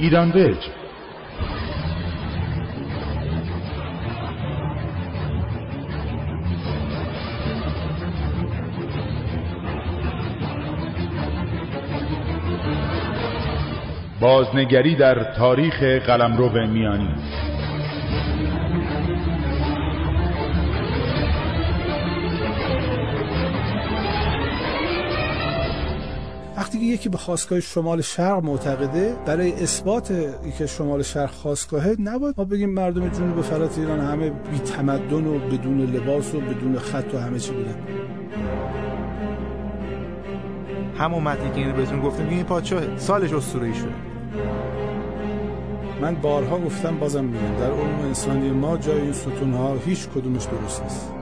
ایران ویج بازنگری در تاریخ قلمرو میانی. یکی به خواستگاه شمال شرق معتقده. برای اثبات اینکه شمال شرق خواستگاهه نباید ما بگیم مردم جنوب فرات ایران همه بی تمدن و بدون لباس و بدون خط و همه چی بودن. همون متنی که اینو بهتون گفتم این پادشاه سالش اسطوره‌ای شد. من بارها گفتم بازم میگم در علوم انسانی ما جای این ستون ها هیچ کدومش درست نیست.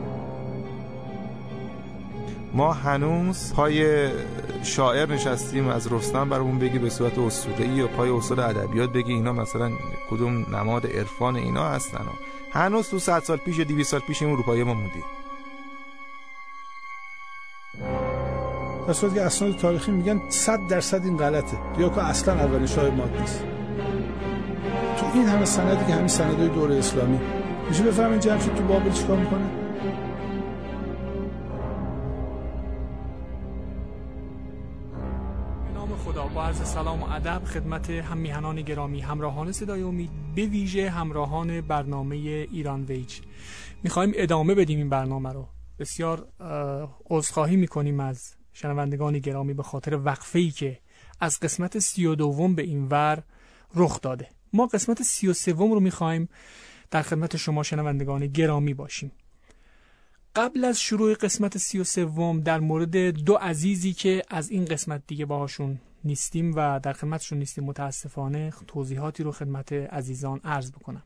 ما هنوز پای شاعر نشستیم از رستم برامون بگی به صورت اسطوره‌ای یا پای استاد ادبیات بگی اینا مثلا کدوم نماد عرفان اینا هستن. و هنوز تو 100 سال پیش 200 سال پیش این اروپایی ما موندی صورتی که اسناد تاریخی میگن 100 درصد این غلطه. یا که اصلا اولین شاه ماد نیست. تو این همه سندی که همین سندهای دور اسلامی میشه بفهمین جمشید تو بابل چیکار می‌کنه؟ خدا. با عرض سلام و ادب خدمت هم میهنان گرامی همراهان صدای امید به ویژه همراهان برنامه ایران ویج. می‌خوایم ادامه بدیم این برنامه رو. بسیار عذرخواهی می‌کنیم از شنوندگان گرامی به خاطر وقفه ای که از قسمت سی و دوم به این ور رخ داده. ما قسمت سی و سوم رو می‌خوایم در خدمت شما شنوندگان گرامی باشیم. قبل از شروع قسمت سی و سوم در مورد دو عزیزی که از این قسمت دیگه باهاشون نیستیم و در خدمتشون نیستیم متاسفانه توضیحاتی رو خدمت عزیزان عرض بکنم.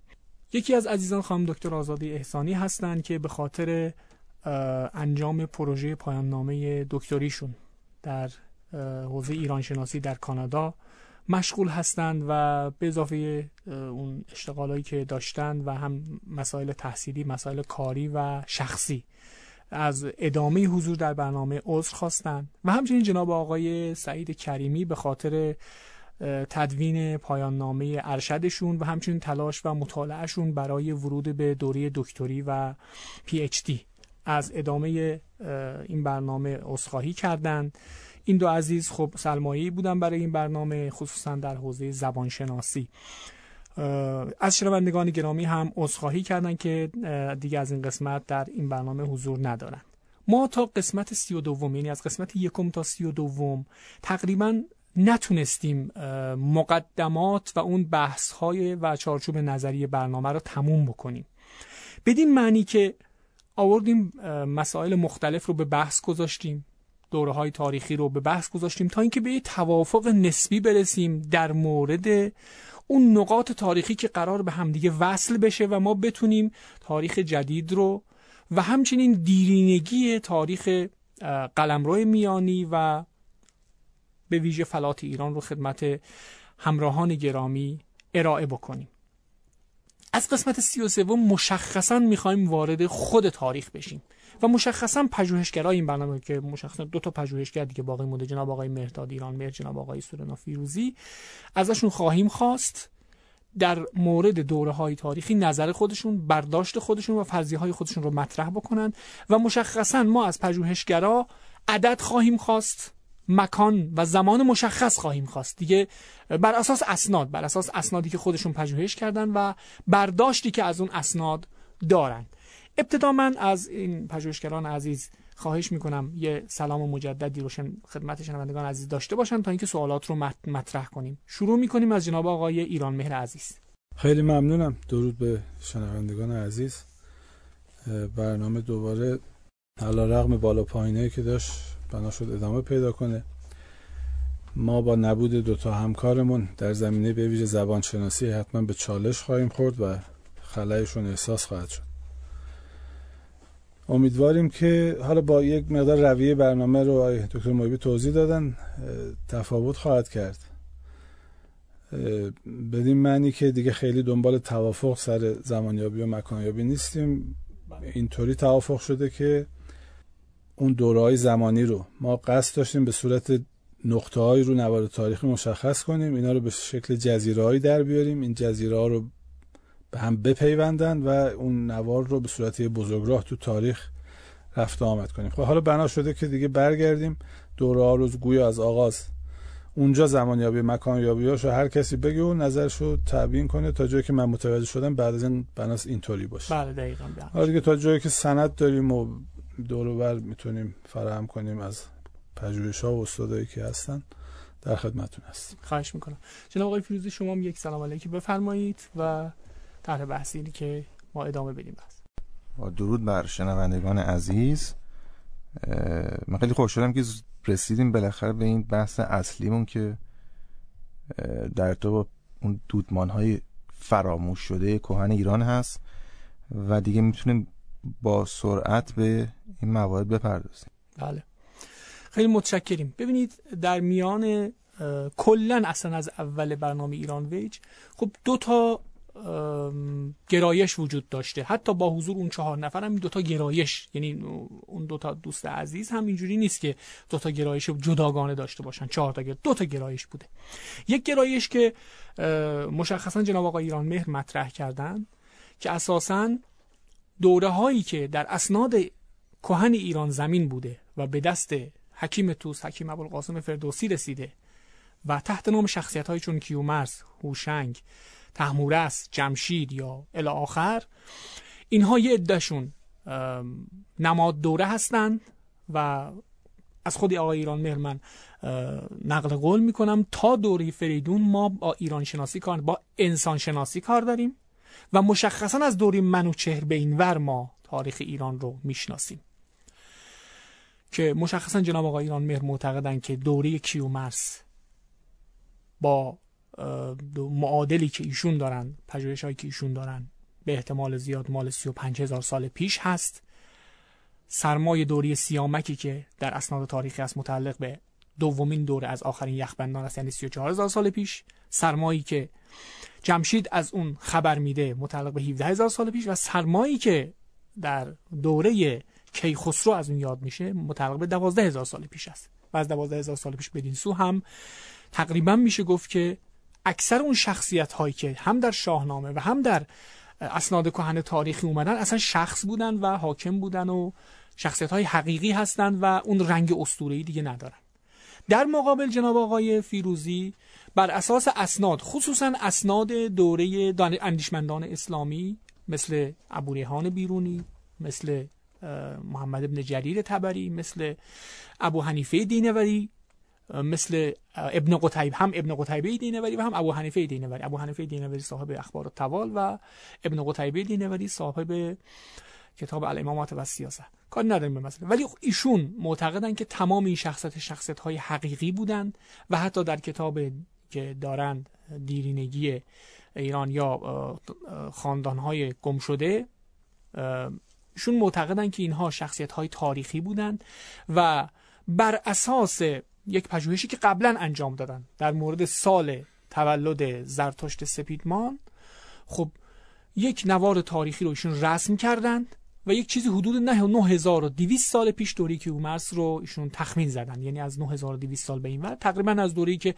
یکی از عزیزان خانم دکتر آزادی احسانی هستند که به خاطر انجام پروژه پایان نامه دکتریشون در حوزه ایران شناسی در کانادا مشغول هستند و به اضافه اون اشتغالایی که داشتند و هم مسائل تحصیلی مسائل کاری و شخصی از ادامه حضور در برنامه عذر خواستند. و همچنین جناب آقای سعید کریمی به خاطر تدوین پایان نامه ارشدشون و همچنین تلاش و مطالعهشون برای ورود به دوره دکتری و پی اچ دی از ادامه این برنامه عذرخواهی کردند. این دو عزیز خب سلمایی بودن برای این برنامه خصوصا در حوزه زبانشناسی. از شنوندگان گرامی هم عذرخواهی کردند که دیگه از این قسمت در این برنامه حضور ندارند ما تا قسمت سی و دوم یعنی از قسمت یکم تا سی و دوم تقریبا نتونستیم مقدمات و اون بحث های و چارچوب نظری برنامه رو تموم بکنیم. بدین معنی که آوردیم مسائل مختلف رو به بحث گذاشتیم. دوره های تاریخی رو به بحث گذاشتیم تا اینکه به یه توافق نسبی برسیم در مورد اون نقاط تاریخی که قرار به همدیگه وصل بشه و ما بتونیم تاریخ جدید رو و همچنین دیرینگی تاریخ قلمرو میانی و به ویژه فلات ایران رو خدمت همراهان گرامی ارائه بکنیم. از قسمت سی و سوم مشخصا می‌خوایم وارد خود تاریخ بشیم. و مشخصا پژوهشگرای این برنامه که مشخصا دو تا پژوهشگر دیگه باقی مونده جناب آقای مهداد ایران مهر جناب آقای سورنا فیروزی. ازشون خواهیم خواست در مورد دوره های تاریخی نظر خودشون برداشت خودشون و فرضیه های خودشون رو مطرح بکنن و مشخصا ما از پژوهشگرا عدد خواهیم خواست مکان و زمان مشخص خواهیم خواست. دیگه بر اساس اسناد بر اساس اسنادی که خودشون پژوهش کردن و برداشتی که از اون اسناد دارن. ابتدا من از این پژوهشگران عزیز خواهش می‌کنم یه سلام مجددی رو خدمت شنوندگان عزیز داشته باشن تا اینکه سوالات رو مطرح کنیم. شروع می‌کنیم از جناب آقای ایران مهر عزیز. خیلی ممنونم. درود به شنوندگان عزیز. برنامه دوباره علا رقم بالا پایینه که داشت بنا شد ادامه پیدا کنه. ما با نبود دوتا همکارمون در زمینه به ویژه زبان شناسی حتما به چالش خواهیم خورد و خلایشون احساس خواهد شد. امیدواریم که حالا با یک مقدار رویه برنامه رو دکتر محبی توضیح دادن تفاوت خواهد کرد. بدین معنی که دیگه خیلی دنبال توافق سر زمانیابی و مکانیابی نیستیم. اینطوری توافق شده که اون دوره های زمانی رو ما قصد داشتیم به صورت نقطه های رو نوار تاریخی مشخص کنیم. اینا رو به شکل جزیره در بیاریم. این جزیره ها رو به هم بپیوندن و اون نوار رو به صورت بزرگراه تو تاریخ رفت آمد کنیم. خب حالا بنا شده که دیگه برگردیم. دوره روز گویا از آغاز. اونجا زمان یابی مکان یابی هاشو هر کسی بگه و نظرشو تبیین کنه تا جایی که من متوجه شدم بعد از این بناس اینطوری باشه. بله دقیقاً حالا دیگه تا جایی که سند داریم و دور بر می‌تونیم فراهم کنیم از پژوهش ها و استادایی که هستن در خدمتتون هستیم. خواهش می‌کنم. جناب آقای فیروزی شما یک سلام علیکی بفرمایید و طرح بحثی که ما ادامه بدیم بس با درود بر شنوندگان عزیز. من خیلی خوشحالم که رسیدیم بالاخره به این بحث اصلیمون که در تو با اون دودمان های فراموش شده کهن ایران هست و دیگه می‌تونیم با سرعت به این موارد بپردازیم. بله. خیلی متشکریم. ببینید در میان کلا اصلا از اول برنامه ایران ویج خب دو تا گرایش وجود داشته. حتی با حضور اون چهار نفر هم دوتا گرایش یعنی اون دوتا دوست عزیز هم اینجوری نیست که دوتا گرایش جداگانه داشته باشن. چهار تا دو تا گرایش بوده. یک گرایش که مشخصا جناب آقای ایران مهر مطرح کردن که اساسا دوره هایی که در اسناد کهن ایران زمین بوده و به دست حکیم توس حکیم ابوالقاسم فردوسی رسیده و تحت نام شخصیت های چون کیومرس هوشنگ تحمورس جمشید یا الی آخر اینها یه عدهشون نماد دوره هستند و از خود آقای ایران مهرمن نقل قول می‌کنم. تا دوره فریدون ما با ایران شناسی کار با انسان شناسی کار داریم و مشخصا از دوره منوچهر به این ور ما تاریخ ایران رو می‌شناسیم. که مشخصا جناب آقای ایران مهر معتقدن که دوره کیومرس با معادلی که ایشون دارن پژوهش هایی که ایشون دارن به احتمال زیاد مال 35 هزار سال پیش هست. سرمای دوری سیامکی که در اسناد تاریخی است متعلق به دومین دوره از آخرین یخبندان است یعنی 34 هزار سال پیش. سرمایی که جمشید از اون خبر میده متعلق به 17 هزار سال پیش و سرمایی که در دوره کیخسرو از اون یاد میشه متعلق به 12 هزار سال پیش است. و از 12 هزار سال پیش بدین سو هم تقریبا میشه گفت که اکثر اون شخصیت هایی که هم در شاهنامه و هم در اسناد کهن تاریخی اومدن اصلا شخص بودن و حاکم بودن و شخصیت های حقیقی هستند و اون رنگ اسطوره‌ای دیگه ندارن. در مقابل جناب آقای فیروزی بر اساس اسناد خصوصا اسناد دوره اندیشمندان اسلامی مثل ابو بیرونی مثل محمد ابن جریر تبری مثل ابو حنیفه دینوری مثل ابن قتیب هم ابن قتیبه دینوری و هم ابو حنیفه دینوری. ابو حنیفه دینوری صاحب اخبار التوال و ابن قتیبه دینوری صاحب کتاب الامامات و سیاست. کار نداریم به مثلا ولی ایشون معتقدن که تمام این شخصت شخصت های حقیقی بودند و حتی در کتاب که دارند دیرینگی ایران یا خاندان های گم شده ایشون معتقدن که اینها شخصیت های تاریخی بودند و بر اساس یک پژوهشی که قبلا انجام دادن در مورد سال تولد زرتشت سپیدمان. خب یک نوار تاریخی رو ایشون رسم کردند و یک چیزی حدود 9200 سال پیش دوری که اومرس رو ایشون تخمین زدن. یعنی از 9200 سال به این ور. تقریبا از دوری که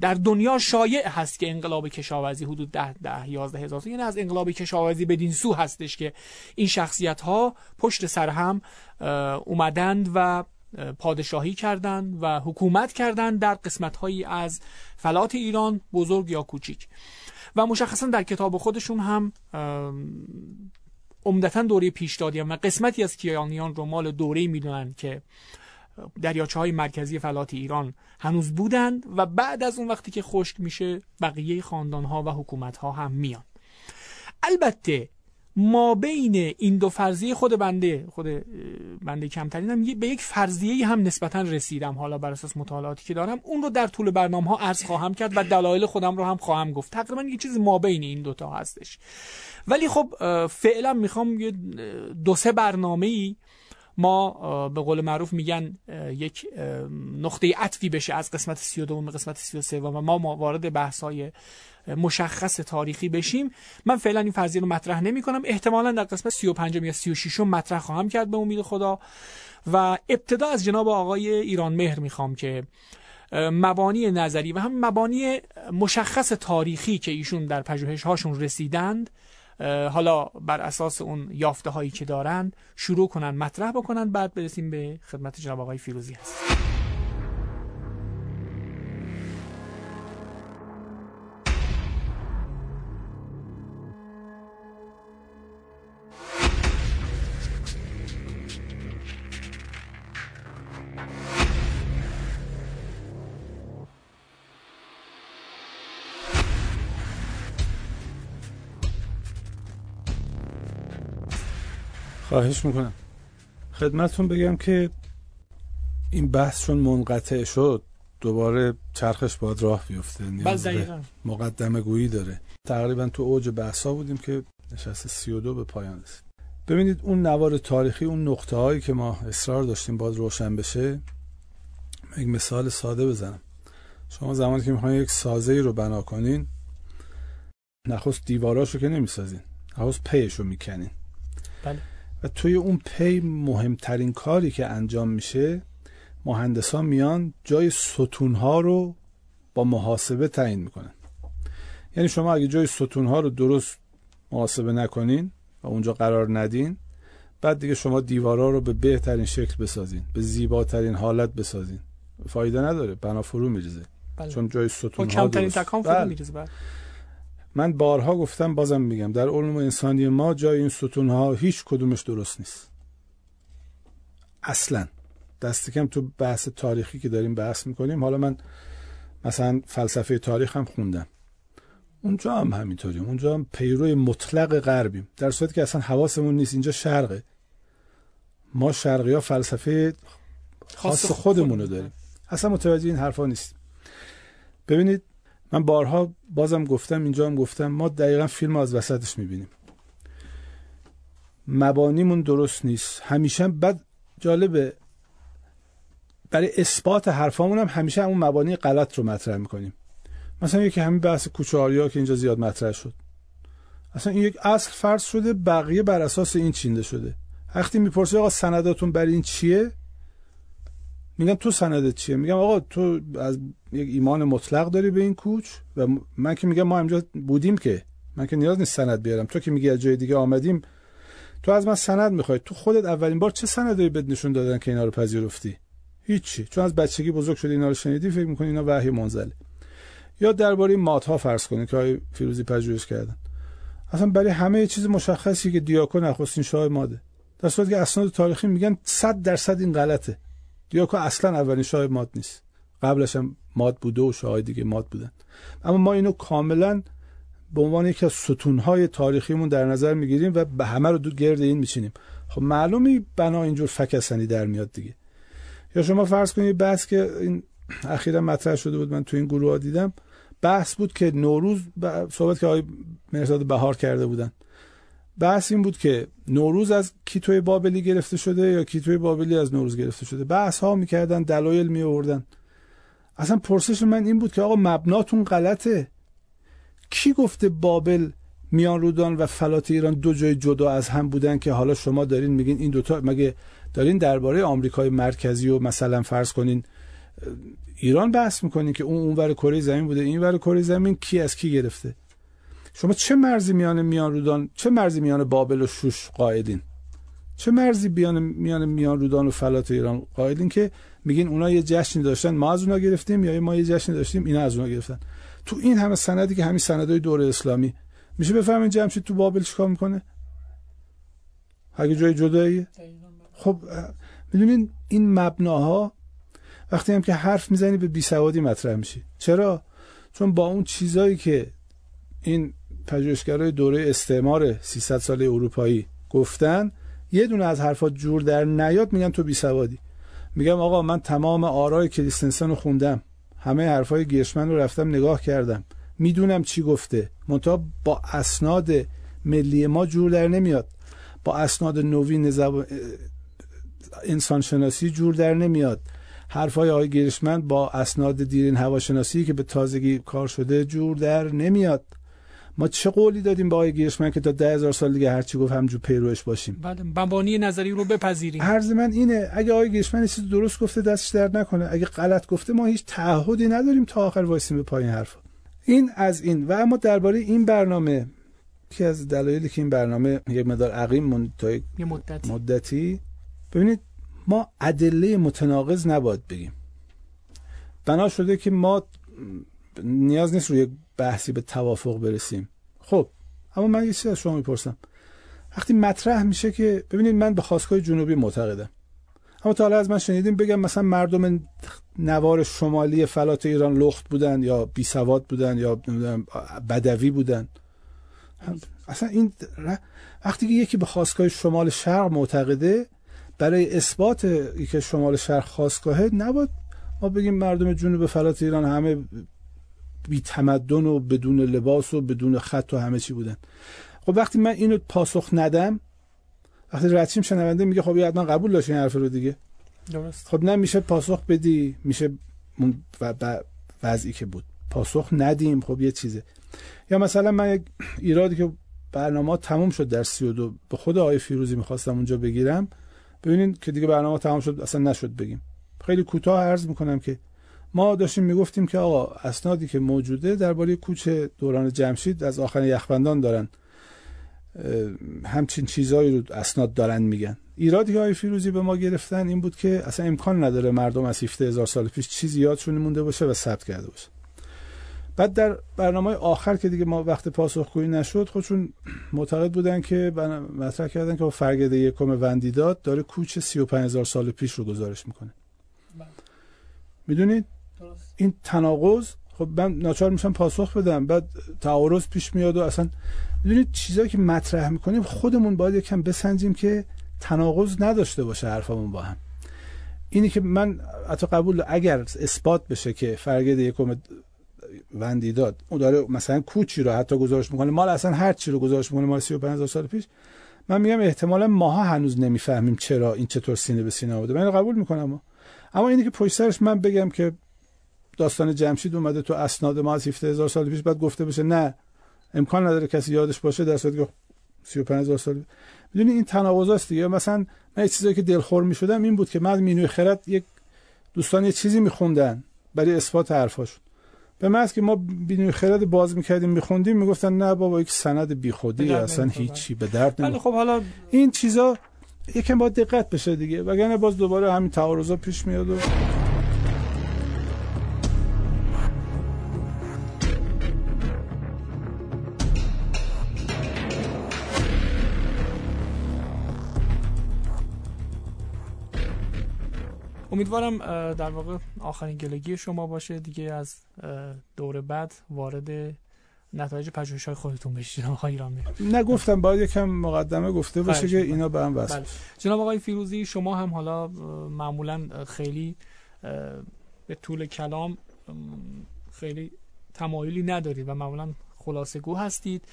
در دنیا شایع هست که انقلاب کشاورزی حدود 10 ده 11 هزار یعنی از انقلاب کشاورزی بدین سو هستش که این شخصیت ها پشت سر هم اومدند و پادشاهی کردند و حکومت کردند در قسمتهایی از فلات ایران بزرگ یا کوچیک. و مشخصا در کتاب خودشون هم عمدتا دوره پیشدادی و قسمتی از کیانیان رو مال دوره می‌دونن که دریاچه های مرکزی فلات ایران هنوز بودند و بعد از اون وقتی که خشک میشه بقیه خاندان ها و حکومت ها هم میان. البته ما بین این دو فرضیه خود بنده خود بنده کمترینم به یک فرضیه هم نسبتا رسیدم. حالا بر اساس مطالعاتی که دارم اون رو در طول برنامه ها عرض خواهم کرد و دلایل خودم رو هم خواهم گفت. تقریبا یه چیز ما بین این دوتا هستش. ولی خب فعلا می‌خوام یه دو سه برنامه ای ما به قول معروف میگن یک نقطه عطفی بشه از قسمت 32 به قسمت 33 و ما وارد بحث های مشخص تاریخی بشیم. من فعلا این فرضیه رو مطرح نمی کنم احتمالا در قسمت 35 یا 36 مطرح خواهم کرد به امید خدا. و ابتدا از جناب آقای ایران مهر می‌خوام که مبانی نظری و هم مبانی مشخص تاریخی که ایشون در پژوهش هاشون رسیدند حالا بر اساس اون یافته هایی که دارند شروع کنن مطرح بکنن بعد برسیم به خدمت جناب آقای فیروزی هست خواهش می‌کنم. خدمتون بگم که این بحث چون منقطع شد دوباره چرخش باید راه بیفته. نیاز به مقدمه گویی داره. تقریبا تو اوج بحثا بودیم که نشست 32 به پایان رسید. ببینید اون نوار تاریخی اون نقطه هایی که ما اصرار داشتیم باید روشن بشه یک مثال ساده بزنم. شما زمانی که می‌خواین یک سازه رو بنا کنین نخست دیواراشو که نمی‌سازین نخست پیشو می‌کنین. بله. و توی اون پی مهمترین کاری که انجام میشه مهندسان میان جای ستونها رو با محاسبه تعیین می‌کنن یعنی شما اگه جای ستونها رو درست محاسبه نکنین و اونجا قرار ندین بعد دیگه شما دیوارا رو به بهترین شکل بسازین به زیباترین حالت بسازین فایده نداره بنا فرو میریزه بله. چون جای ستون ها کمترین تکان فرو. میریزه بله. من بارها گفتم بازم میگم در علوم انسانی ما جای این ستون ها هیچ کدومش درست نیست. اصلا. دست کم تو بحث تاریخی که داریم بحث می‌کنیم. حالا من مثلا فلسفه تاریخ هم خوندم. اونجا هم همینطوریم. اونجا هم پیروی مطلق غربیم. در صورتی که اصلا حواسمون نیست. اینجا شرقه. ما شرقی ها فلسفه خاص خودمون رو داریم. اصلا متوجه این حرفا نیست ببینید من بارها بازم گفتم اینجا هم گفتم ما دقیقا فیلم از وسطش می‌بینیم. مبانیمون درست نیست. همیشه بد جالبه برای اثبات حرفامون هم همیشه اون مبانی غلط رو مطرح می‌کنیم. مثلا یکی همین بحث کوچه که اینجا زیاد مطرح شد. اصلا این یک اصل فرض شده بقیه بر اساس این چینده شده. وقتی می‌پرسی آقا سنداتون برای این چیه؟ میگم تو سندت چیه؟ میگم آقا تو از یک ایمان مطلق داری به این کوچ و من که میگم ما اینجا بودیم که من که نیاز نیست سند بیارم. تو که میگی از جای دیگه آمدیم تو از من سند می‌خوای. تو خودت اولین بار چه سندی بهت نشون دادن که اینا رو پذیرفتی؟ هیچی. چون از بچگی بزرگ شدی اینا رو شنیدی فکر می‌کنی اینا وحی منزله. یا درباره مات ها فرض کنید که های فیروزی پژوهش کردن. اصلا برای همه چیز مشخصی که دیاکو نخستین شاه ماده. در صورتی که اسناد تاریخی میگن 100 درصد این غلطه. دیاکو اصلا اولین شاه ماد نیست. قبلش هم ماد بوده و شاه دیگه ماد بودن. اما ما اینو کاملا به عنوان یکی از ستونهای تاریخیمون در نظر می‌گیریم و به همه رو دو گرد این میچینیم. خب معلومی بنا اینجور فکسنی در میاد دیگه. یا شما فرض کنید بحث که این اخیرا مطرح شده بود من تو این گروه ها دیدم. بحث بود که نوروز صحبت که آقای مرزاد بهار کرده بودن. بحث این بود که نوروز از کیتوی بابلی گرفته شده یا کیتوی بابلی از نوروز گرفته شده؟ بحث ها می‌کردن دلایل می آوردن اصلا پرسش من این بود که آقا مبناتون غلطه. کی گفته بابل میان رودان و فلات ایران دو جای جدا از هم بودن که حالا شما دارین میگین این دوتا مگه دارین درباره آمریکای مرکزی و مثلا فرض کنین ایران بحث می‌کنین که اون اونور کره زمین بوده این ور کره زمین کی از کی گرفته؟ شما چه مرزی میان میان رودان چه مرزی میان بابل و شوش قائلین چه مرزی بیان میان میان رودان و فلات ایران قائلین که میگین اونا یه جشنی داشتن ما از اونا گرفتیم یا ما یه جشنی داشتیم اینا از اونا گرفتن. تو این همه سندی که همین سندای دوره اسلامی میشه بفهمین جمشید تو بابل چیکار می‌کنه؟ اگه جای جداییه؟ خب می‌دونین این مبناها وقتی هم که حرف می‌زنی به بیسوادی مطرح میشی. چرا؟ چون با اون چیزایی که این پژوهشگرای دوره استعمار 300 ساله اروپایی گفتن یه دونه از حرفات جور در نیاد میگن تو بیسوادی. میگم آقا من تمام آرای کریستنسن رو خوندم. همه حرفای گیشمن رو رفتم نگاه کردم. می‌دونم چی گفته. منتها با اسناد ملی ما جور در نمیاد. با اسناد نوین انسانشناسی جور در نمیاد. حرفای آقای گیرشمند با اسناد دیرین هواشناسی که به تازگی کار شده جور در نمیاد. ما چه قولی دادیم به آقای گیرشمند که تا ده هزار سال دیگه هرچی گفت همجور پیروش باشیم؟ بله مبانی نظری رو بپذیریم. عرض من اینه اگه آقای گیرشمند چیز درست گفته دستش درد نکنه اگه غلط گفته ما هیچ تعهدی نداریم تا آخر وایسیم به پایین حرفا. این از این. و اما درباره این برنامه که از دلایلی که این برنامه یک مدار عقیم تا یک مدتی. مدتی. ببینید ما ادله متناقض نباید بگیم. بنا شده که ما نیاز نیست روی بحثی به توافق برسیم. خب اما من یه چیزی از شما می‌پرسم. وقتی مطرح میشه که ببینید من به خواستگاه جنوبی معتقدم. اما تا حالا از من شنیدیم بگم مثلا مردم نوار شمالی فلات ایران لخت بودن یا بی سواد بودن یا بدوی بودن. اصلا این وقتی که یکی به خواستگاه شمال شرق معتقده برای اثبات که شمال شرق خواستگاهه نباید ما بگیم مردم جنوب فلات ایران همه بی تمدن و بدون لباس و بدون خط و همه چی بودن. خب وقتی من اینو پاسخ ندم وقتی رچیم شنونده میگه خب حتما قبول داشت این حرف رو دیگه. درست. خب نه میشه پاسخ بدی میشه و وضعی که بود. پاسخ ندیم خب یه چیزه. یا مثلا من یک ایرادی که برنامه تموم شد در 32 به خود آقای فیروزی می‌خواستم اونجا بگیرم. ببینین که دیگه برنامه تمام شد اصلا نشد بگیم. خیلی کوتاه عرض می‌کنم که ما داشتیم می‌گفتیم که آقا اسنادی که موجوده درباره کوچ دوران جمشید از آخرین یخبندان دارن. همچین چیزایی رو اسناد دارن میگن. ایرادی که آقای فیروزی به ما گرفتن این بود که اصلا امکان نداره مردم از 17 هزار سال پیش چیزی یادشون مونده باشه و ثبت کرده باشه. بعد در برنامه آخر که دیگه ما وقت پاسخگویی نشد خودشون معتقد بودن که مطرح کردن که با فرگده یکم وندیداد داره کوچ 35 هزار سال پیش رو گزارش می‌کنه. می‌دونید؟ این تناقض خب من ناچار میشم پاسخ بدم بعد تعارض پیش میاد و اصلا می‌دونید چیزایی که مطرح می‌کنیم خودمون باید یکم بسنجیم که تناقض نداشته باشه حرفمون با هم. اینی که من حتی قبول اگر اثبات بشه که فرگد یکم وندی داد اون داره مثلا کوچی رو حتی گزارش می‌کنه مال اصلا هر چی رو گزارش می‌کنه مال 35000 سال پیش من میگم احتمالا ماها هنوز نمی‌فهمیم چرا این چطور سینه به سینه بوده من قبول می‌کنم. اما اینی که پشت سرش من بگم که داستان جمشید اومده تو اسناد ما از 17000 سال پیش بعد گفته بشه نه امکان نداره کسی یادش باشه در صورتی که 35000 سال می‌دونی این تناقض است دیگه. مثلا من یه چیزایی که دلخور می‌شدم این بود که من مینوی خرد یک دوستان یه چیزی میخوندن برای اثبات حرفاشون به محض که ما بینوی خرد باز می‌کردیم میخوندیم می‌گفتن نه بابا یک سند بیخودی اصلا هیچی به درد نمی‌خوره. خب حالا این چیزا یکم باید دقت بشه دیگه. وگرنه باز دوباره همین تعارضا پیش میاد و امیدوارم در واقع آخرین گلگی شما باشه. دیگه از دور بعد وارد نتایج پژوهش های خودتون بشید. آقای ایران نگفتم باید یکم مقدمه گفته باشه که اینا به هم وصل. بله. جناب آقای فیروزی شما هم حالا معمولا خیلی به طول کلام خیلی تمایلی ندارید و معمولا خلاصه گو هستید.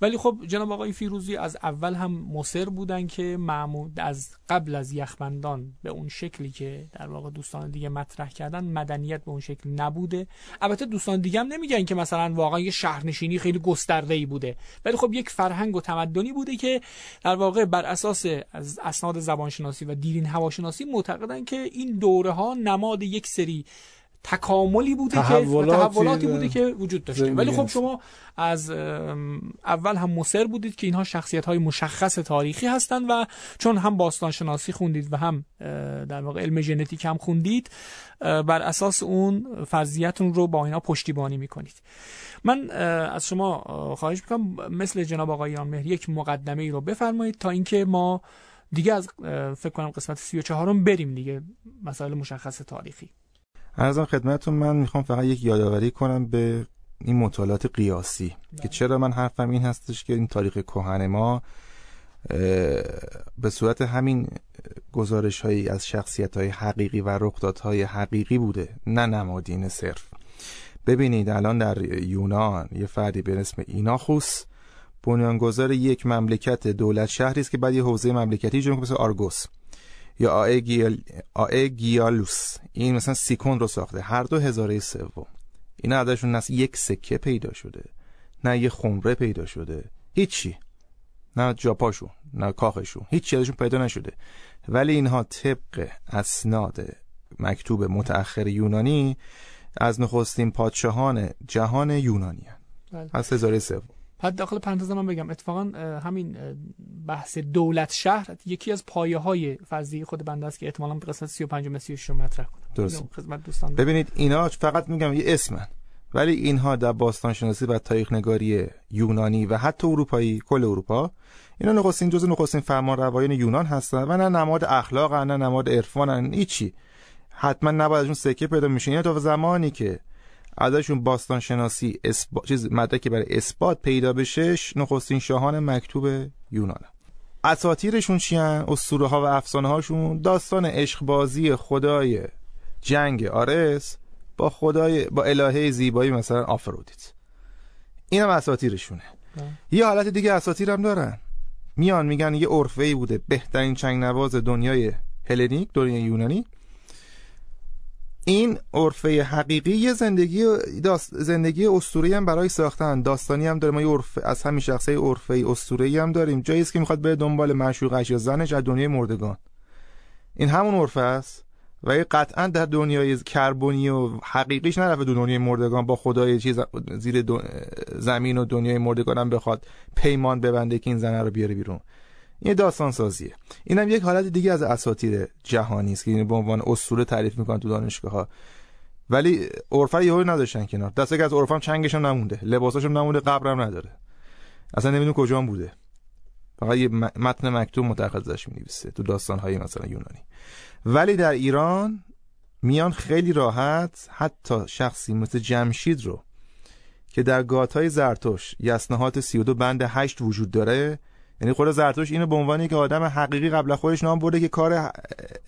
ولی خب جناب آقای فیروزی از اول هم مصر بودن که معمود از قبل از یخبندان به اون شکلی که در واقع دوستان دیگه مطرح کردن مدنیت به اون شکل نبوده. البته دوستان دیگه هم نمیگن که مثلا واقعا یه شهرنشینی خیلی گسترده ای بوده. ولی خب یک فرهنگ و تمدنی بوده که در واقع بر اساس از اسناد زبانشناسی و دیرین هواشناسی معتقدن که این دوره ها نماد یک سری تکاملی بوده که تحولاتی بوده که وجود داشته. ولی خب شما از اول هم مصر بودید که اینها شخصیت های مشخص تاریخی هستند و چون هم باستان شناسی خوندید و هم در واقع علم ژنتیک هم خوندید بر اساس اون فرضیتون رو با اینا پشتیبانی می‌کنید. من از شما خواهش می‌کنم مثل جناب آقای ایران مهری یک مقدمه ای رو بفرمایید تا اینکه ما دیگه از فکر کنم قسمت 34 بریم دیگه مسائل مشخص تاریخی. ارزم خدمتتون من می‌خوام فقط یک یادآوری کنم به این مطالعات قیاسی. که بله. چرا من حرفم این هستش که این تاریخ کهن ما به صورت همین گزارش هایی از شخصیت های حقیقی و رخدادهای حقیقی بوده نه نمادین صرف. ببینید الان در یونان یه فردی به اسم ایناخوس بنیانگذار یک مملکت دولت شهری است که بعد یه حوزه مملکتی جمع مثل آرگوس. یا آئگیال... آئگیالوس این مثلا سیکون رو ساخته. هر دو هزاره سوم. اینا ازشون نه یک سکه پیدا شده. نه یه خمره پیدا شده. هیچی. نه جاپاشون نه کاخشون. هیچی ازشون پیدا نشده. ولی اینها طبق اسناد مکتوب متأخر یونانی از نخستین پادشاهان جهان یونانی بله. از هزاره سوم. حد داخل پرانتز من بگم. اتفاقا همین بحث دولت شهر یکی از پایه های فرضی خود بنده است که احتمالاً به قسمت 35 و 36 رو مطرح کنم درست خدمت دوستان ببینید اینا فقط میگم یه اسمن. ولی اینها در باستان شناسی و تاریخ نگاری یونانی و حتی اروپایی کل اروپا اینا نخستین جزء نخستین فرمان روایان یونان هستن و نه نماد اخلاق نه نماد عرفان هیچی. حتما نباید ازشون سکه پیدا میشه. اینا تا زمانی که ازشون باستان شناسی اسبا... چیز مدرکی برای اثبات پیدا بشه نخستین شاهان مکتوب یونان اساطیرشون چیان؟ اسطوره ها و افسانه هاشون داستان عشق بازی خدای جنگ آرس با خدای با الهه زیبایی مثلا آفرودیت. این هم اساطیرشونه یه حالت دیگه اساطیر هم دارن. میان میگن یه عرفه بوده بهترین چنگ نواز دنیای هلنیک دنیای یونانی. این عرفه حقیقی زندگی داست زندگی اسطوره‌ای هم برای ساختن. داستانی هم داره ما یه از همین شخصه عرفه اسطوره‌ای هم داریم. جایی است که می‌خواد بره دنبال معشوقش یا زنش از دنیای مردگان. این همون عرفه است. و قطعا در دنیای کربونی و حقیقیش نرفته دنیای مردگان. با خدای چیز زیر زمین و دنیای مردگان هم بخواد پیمان ببنده که این زنه رو بیاره بیرون. این داستان سازیه اینم یک حالت دیگه از اساطیر جهانی است که به عنوان اسطوره تعریف می‌کنن تو دانشگاه ها ولی عرفا یهو نداشتن کنار. دسته که از عرفام چنگش هم نمونده. لباساش هم نمونده قبرم نداره. اصلا نمیدون کجا هم بوده. فقط یه متن مکتوب متخصصش می‌نویسه تو داستان های مثلا یونانی. ولی در ایران میان خیلی راحت حتی شخصی مثل جمشید رو که در گاتای زرتوش یسنهات 32 بند 8 وجود داره یعنی خود زرتوش اینو به عنوانی که آدم حقیقی قبل خودش نام برده که کار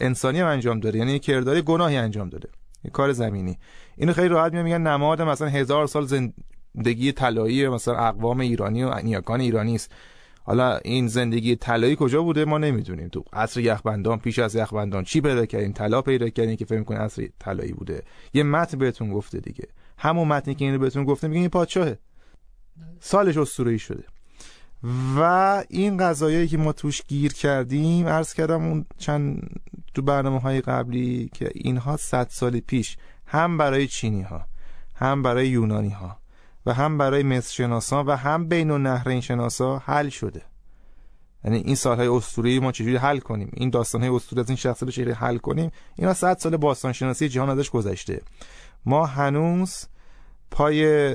انسانی هم انجام داره یعنی کرداری گناهی انجام داده کار زمینی. اینو خیلی راحت میگن نماد مثلا هزار سال زندگی طلایی مثلا اقوام ایرانی و نیاکان ایرانی است. حالا این زندگی طلایی کجا بوده ما نمی‌دونیم. تو عصر یخبندان پیش از یخبندان چی پیدا کردین طلا پیدا کردین که فکر می‌کنین عصر طلایی بوده. یه متن بهتون گفته دیگه. همون متنی که اینو بهتون گفته میگه این پادشاهه. سالش اسطوره‌ای شده. و این قضایایی که ما توش گیر کردیم عرض کردم اون چند تو برنامه های قبلی که اینها صد سال پیش هم برای چینی ها هم برای یونانی ها و هم برای مصر و هم بین النهرین شناسا حل شده. یعنی این سالهای اسطوره‌ای ما چجوری حل کنیم؟ این داستان‌های اسطوره از این شخصیت رو حل کنیم؟ اینا 100 سال باستان شناسی جهان ازش گذشته. ما هنوز پای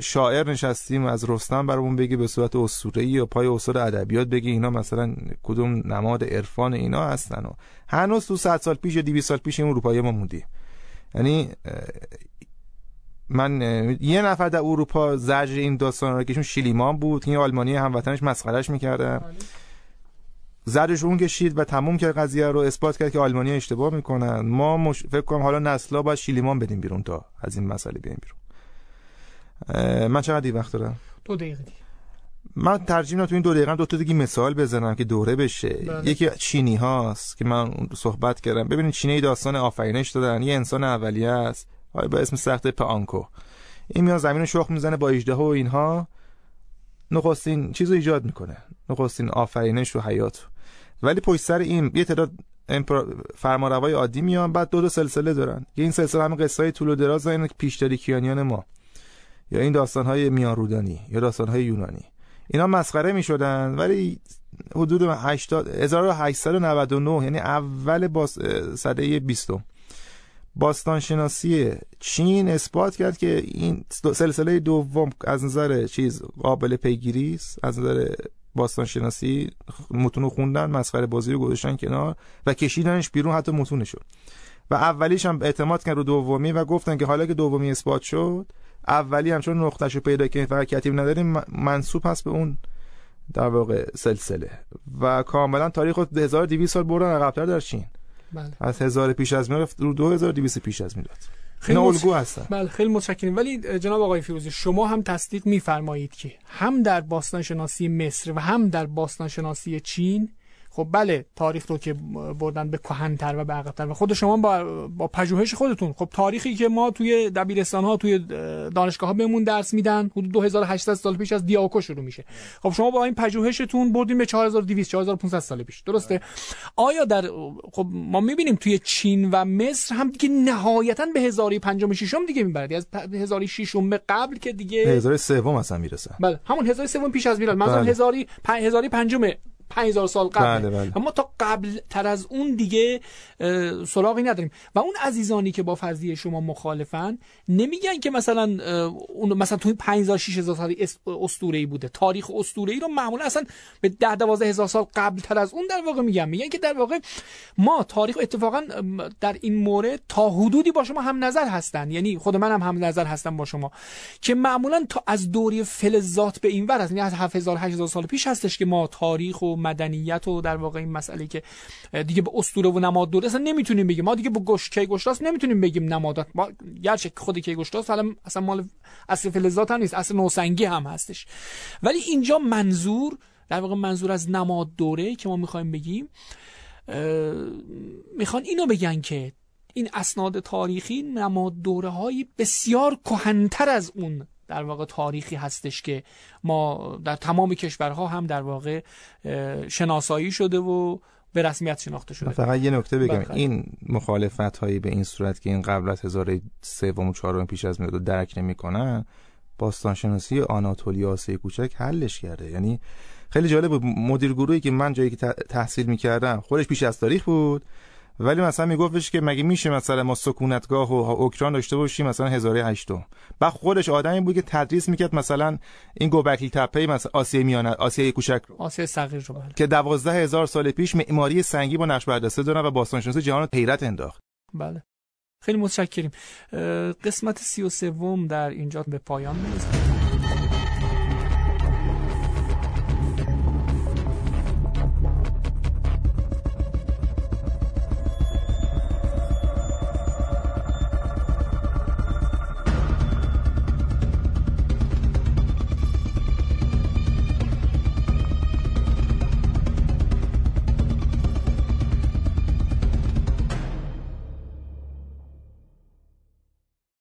شاعر نشستیم از رستم برامون بگی به صورت اسطوره‌ای یا پای استاد ادبیات بگی اینا مثلا کدوم نماد عرفان اینا هستن و هنوز تو 100 سال پیش یا 200 سال پیش این اروپایی ما موندیم. یعنی من یه نفر در اروپا زجر این داستان رو کشون شیلیمان بود این آلمانی هموطنش مسخرهش می‌کردن زجرش اون کشید و تموم کرد قضیه رو اثبات کرد که آلمانی اشتباه می‌کنن. ما مش... فکر کنم حالا نسلا باید شیلیمان بدیم بیرون تا از این مسئله بیایم بیرون. من چقدر وقت دارم؟ دو دقیقه. من ترجیح تو این دو دقیقه دو تا دیگه مثال بزنم که دوره بشه. بله. یکی چینی هاست که من صحبت کردم. ببینید چینی داستان آفرینش دادن. یه انسان اولیه است. با اسم سخت پانکو. این میاد زمین رو شخ می‌زنه با اجده و اینها. نخستین چیز رو ایجاد می‌کنه. نخستین آفرینش و حیات. ولی پشت سر این یه تعداد فرمانروای عادی میان. بعد دو دو سلسله دارن. یه این سلسله همه قصه های طول و دراز این پیشداری کیانیان ما. یا این داستان های میان رودانی یا داستان های یونانی. اینا مسخره می‌شدن ولی حدود 80 1899 یعنی اول باس سده 20 باستان شناسی چین اثبات کرد که این سلسله دوم از نظر چیز قابل پیگیری است از نظر باستان شناسی متون خوندن مسخره بازی رو گذاشتن کنار و کشیدنش بیرون حتی متونشو. و اولیش هم اعتماد کردن رو دومی و گفتن که حالا که دومی اثبات شد اولی هم چون نقطهشو پیدا کردیم فقط کتیب نداریم منصوب هست به اون در واقع سلسله. و کاملا تاریخ 1200 سال بردن عقب‌تر در چین. بله. از هزار پیش از میلاد رو 2200 پیش از میلاد. خیلی الگو هستن. بله خیلی متشکرم. ولی جناب آقای فیروزی شما هم تصدیق میفرمایید که هم در باستان شناسی مصر و هم در باستان شناسی چین خب بله تاریخ رو که بردن به کهن‌تر و به عقب‌تر و خود شما با با پژوهش خودتون. خب تاریخی که ما توی دبیرستان ها توی دانشگاه ها بهمون درس میدن حدود 2800 سال پیش از دیاکو شروع میشه. خب شما با این پژوهشتون بردیم به 4200 4500 سال پیش. درسته؟ آیا در خب ما می‌بینیم توی چین و مصر هم دیگه نهایتا به 1005 ششم دیگه می‌برد. از 1006 به قبل که دیگه 1003 اصلا می‌رسه. بله همون 1003 پیش از میلاد. مثلا 1000 1005 5000 سال قبل بله بله. اما تا قبل تر از اون دیگه سراغی نداریم. و اون عزیزانی که با فرضیه شما مخالفن نمیگن که مثلا اون مثلا توی 5000 6000 سال اسطوره‌ای بوده. تاریخ اسطوره‌ای رو معمولا اصلا به 10 12 هزار سال قبل تر از اون در واقع میگن. میگن که در واقع ما تاریخ اتفاقا در این مورد تا حدودی با شما هم نظر هستن. یعنی خود من هم هم نظر هستم با شما. که معمولا تا از دوری فلزات به این ور هست. یعنی از 7000 8000 سال پیش هستش که ما تاریخ و مدنیت و در واقع این مسئله که دیگه به اسطوره و نماد دوره اصلا نمی‌تونیم بگیم. ما دیگه به گوش کی گشتاس نمی‌تونیم بگیم نمادات ما گرچه خود کی گشتاس حالا اصلا مال اصل فلزات هم نیست اصل نوسنگی هم هستش. ولی اینجا منظور در واقع منظور از نماد دوره که ما می‌خوایم بگیم می‌خوان اینو بگن که این اسناد تاریخی نماد دوره های بسیار کهنتر از اون در واقع تاریخی هستش که ما در تمام کشورها هم در واقع شناسایی شده و به رسمیت شناخته شده. فقط یه نکته بگم. بخیر. این مخالفت هایی به این صورت که این قبل از هزار سوم و چهارم پیش از میلاد درک نمی‌کنن باستانشناسی آناتولیا آسیای کوچک حلش کرده. یعنی خیلی جالب مدیر گروهی که من جایی که تحصیل می‌کردم خودش پیش از تاریخ بود. ولی مثلا میگفتش که مگه میشه مثلا ما سکونتگاه و اوکراین داشته باشیم مثلا 1008 بعد خودش آدمی بود که تدریس می‌کرد مثلا این گوبکلی تپه مثلا آسیای میانه آسیای کوچک آسیای صغیر رو بله. که 12000 سال پیش معماری سنگی با نقش بردسته دارن و باستانشناسی جهان حیرت انداخت. بله. خیلی متشکریم. قسمت 33 در اینجا به پایان می‌رسه